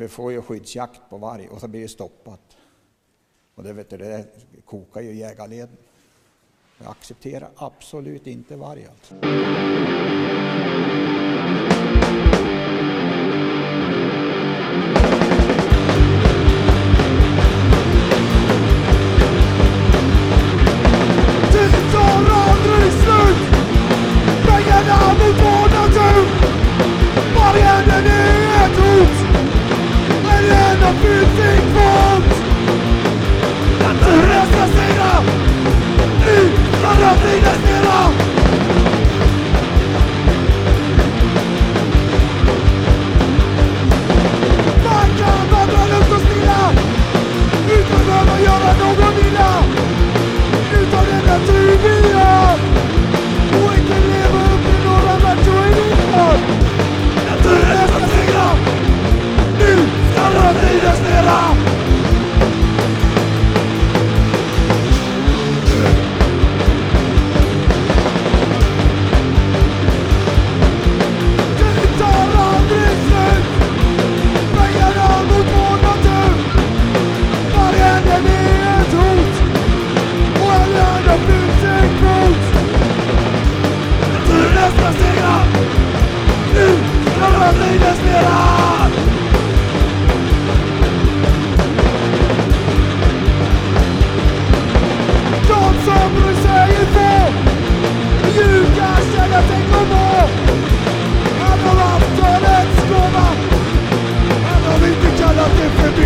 Vi får ju skyddsjakt på varg och så blir det stoppat. Och det, vet du, det kokar ju jägarleden. Jag accepterar absolut inte varg alltså. Vargen den är ett hot! everything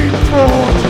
Oh.